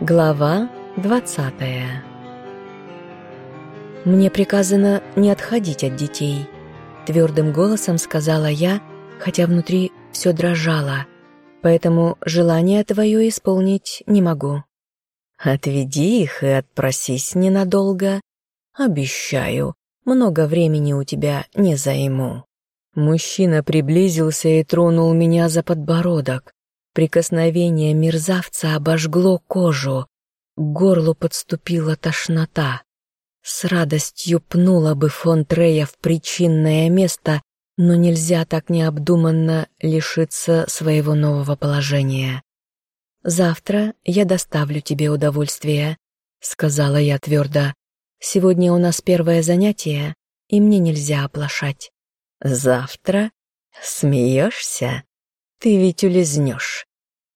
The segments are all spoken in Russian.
Глава двадцатая «Мне приказано не отходить от детей», — твердым голосом сказала я, хотя внутри все дрожало, поэтому желание твое исполнить не могу. «Отведи их и отпросись ненадолго. Обещаю, много времени у тебя не займу». Мужчина приблизился и тронул меня за подбородок. Прикосновение мерзавца обожгло кожу. К горлу подступила тошнота. С радостью пнула бы фон Трея в причинное место, но нельзя так необдуманно лишиться своего нового положения. «Завтра я доставлю тебе удовольствие», — сказала я твердо. «Сегодня у нас первое занятие, и мне нельзя оплошать». «Завтра? Смеешься? Ты ведь улизнешь».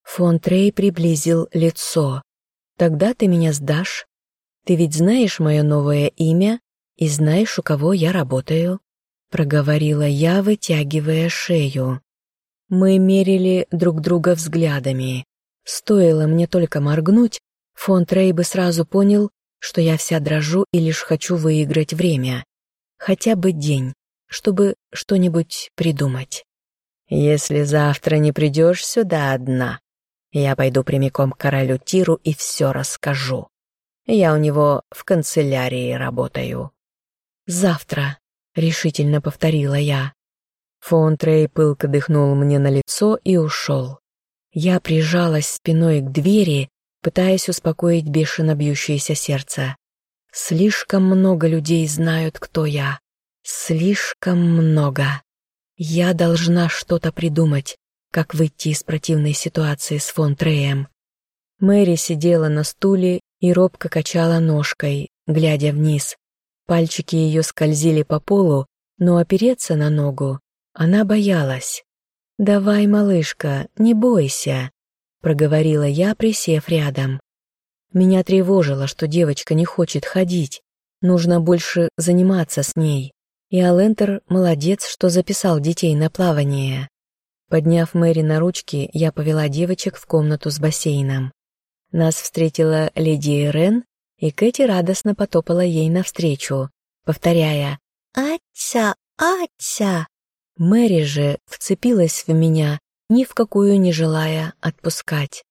Фон Трей приблизил лицо. «Тогда ты меня сдашь. Ты ведь знаешь мое новое имя и знаешь, у кого я работаю», — проговорила я, вытягивая шею. Мы мерили друг друга взглядами. Стоило мне только моргнуть, фон Трей бы сразу понял, что я вся дрожу и лишь хочу выиграть время. Хотя бы день чтобы что-нибудь придумать. «Если завтра не придешь сюда одна, я пойду прямиком к королю Тиру и все расскажу. Я у него в канцелярии работаю». «Завтра», — решительно повторила я. Фон Трей пылко дыхнул мне на лицо и ушел. Я прижалась спиной к двери, пытаясь успокоить бешено бьющееся сердце. Слишком много людей знают, кто я. Слишком много. Я должна что-то придумать, как выйти из противной ситуации с фон Треем. Мэри сидела на стуле и робко качала ножкой, глядя вниз. Пальчики ее скользили по полу, но опереться на ногу она боялась. «Давай, малышка, не бойся», — проговорила я, присев рядом. Меня тревожило, что девочка не хочет ходить. Нужно больше заниматься с ней. И Алентер молодец, что записал детей на плавание. Подняв Мэри на ручки, я повела девочек в комнату с бассейном. Нас встретила леди Ирен, и Кэти радостно потопала ей навстречу, повторяя «Атя, Атя!». Мэри же вцепилась в меня, ни в какую не желая отпускать.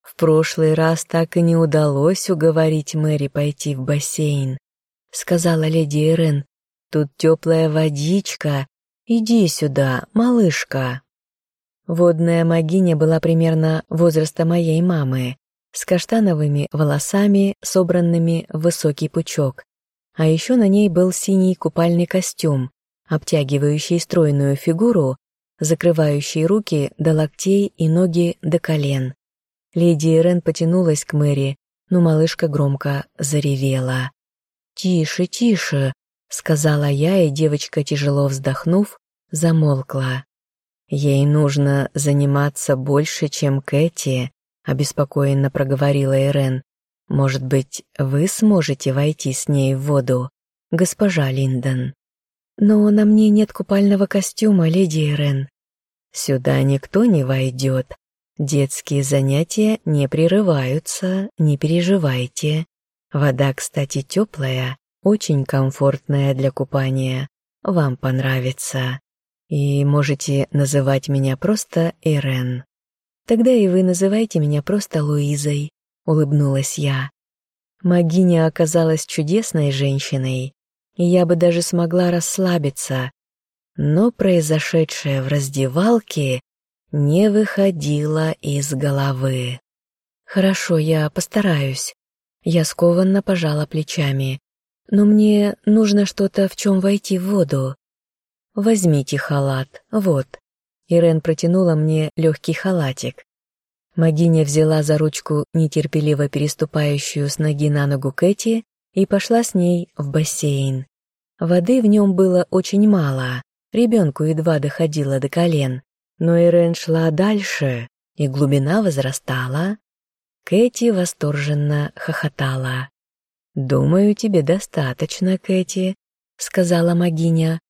В прошлый раз так и не удалось уговорить Мэри пойти в бассейн, сказала леди Ирен, Тут теплая водичка. Иди сюда, малышка». Водная могиня была примерно возраста моей мамы, с каштановыми волосами, собранными в высокий пучок. А еще на ней был синий купальный костюм, обтягивающий стройную фигуру, закрывающий руки до локтей и ноги до колен. Леди Ирен потянулась к Мэри, но малышка громко заревела. «Тише, тише, сказала я, и девочка, тяжело вздохнув, замолкла. Ей нужно заниматься больше, чем Кэти, обеспокоенно проговорила Эрен. Может быть, вы сможете войти с ней в воду, госпожа Линдон? Но на мне нет купального костюма, леди Эрен. Сюда никто не войдет. Детские занятия не прерываются, не переживайте. Вода, кстати, теплая, очень комфортная для купания. Вам понравится. И можете называть меня просто Ирен. Тогда и вы называйте меня просто Луизой, улыбнулась я. Магиня оказалась чудесной женщиной, и я бы даже смогла расслабиться. Но произошедшее в раздевалке не выходило из головы. Хорошо, я постараюсь. Я скованно пожала плечами но мне нужно что-то, в чем войти в воду. Возьмите халат, вот. Ирен протянула мне легкий халатик. Магиня взяла за ручку нетерпеливо переступающую с ноги на ногу Кэти и пошла с ней в бассейн. Воды в нем было очень мало, ребенку едва доходило до колен, но Ирен шла дальше, и глубина возрастала. Кэти восторженно хохотала. «Думаю, тебе достаточно, Кэти», — сказала Магиня.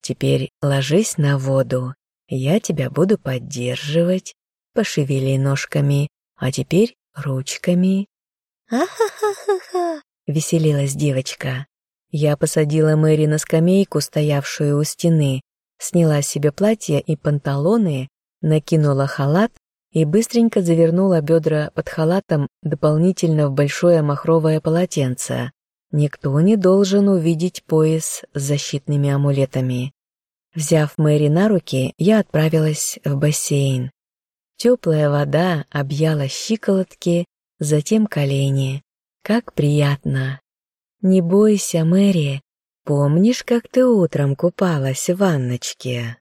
«Теперь ложись на воду, я тебя буду поддерживать. Пошевели ножками, а теперь ручками. «Ахахахаха!» — веселилась девочка. Я посадила Мэри на скамейку, стоявшую у стены, сняла себе платье и панталоны, накинула халат и быстренько завернула бедра под халатом дополнительно в большое махровое полотенце. Никто не должен увидеть пояс с защитными амулетами. Взяв Мэри на руки, я отправилась в бассейн. Теплая вода объяла щиколотки, затем колени. Как приятно. Не бойся, Мэри, помнишь, как ты утром купалась в ванночке?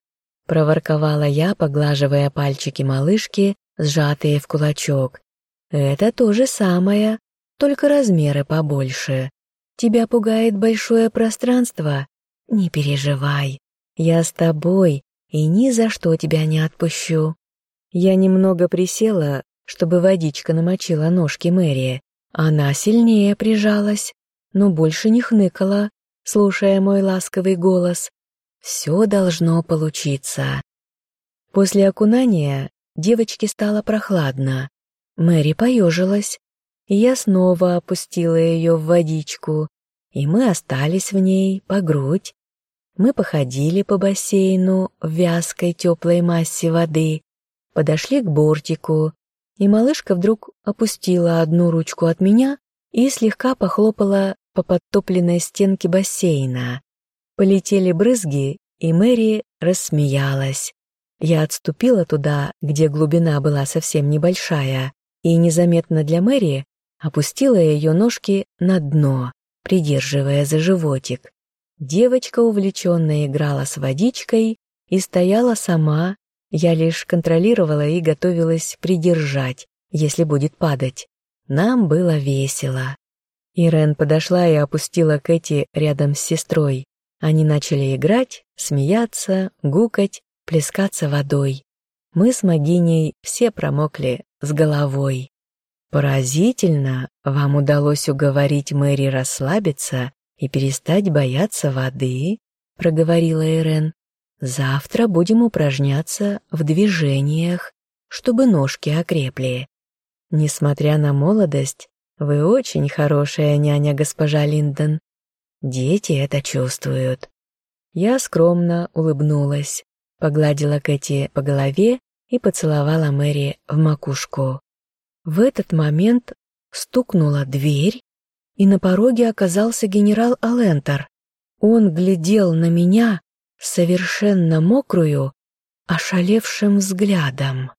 Проворковала я, поглаживая пальчики малышки, сжатые в кулачок. Это то же самое, только размеры побольше. Тебя пугает большое пространство? Не переживай, я с тобой и ни за что тебя не отпущу. Я немного присела, чтобы водичка намочила ножки Мэри. Она сильнее прижалась, но больше не хныкала, слушая мой ласковый голос. Все должно получиться. После окунания девочке стало прохладно. Мэри поежилась, я снова опустила ее в водичку, и мы остались в ней по грудь. Мы походили по бассейну в вязкой теплой массе воды, подошли к бортику, и малышка вдруг опустила одну ручку от меня и слегка похлопала по подтопленной стенке бассейна. Полетели брызги, и Мэри рассмеялась. Я отступила туда, где глубина была совсем небольшая, и незаметно для Мэри опустила ее ножки на дно, придерживая за животик. Девочка увлеченно играла с водичкой и стояла сама, я лишь контролировала и готовилась придержать, если будет падать. Нам было весело. Ирен подошла и опустила Кэти рядом с сестрой. Они начали играть, смеяться, гукать, плескаться водой. Мы с Магиней все промокли с головой. Поразительно, вам удалось уговорить Мэри расслабиться и перестать бояться воды, проговорила Ирен. Завтра будем упражняться в движениях, чтобы ножки окрепли. Несмотря на молодость, вы очень хорошая няня, госпожа Линдон. Дети это чувствуют. Я скромно улыбнулась, погладила Кэти по голове и поцеловала Мэри в макушку. В этот момент стукнула дверь, и на пороге оказался генерал Алентер. Он глядел на меня совершенно мокрую, ошалевшим взглядом.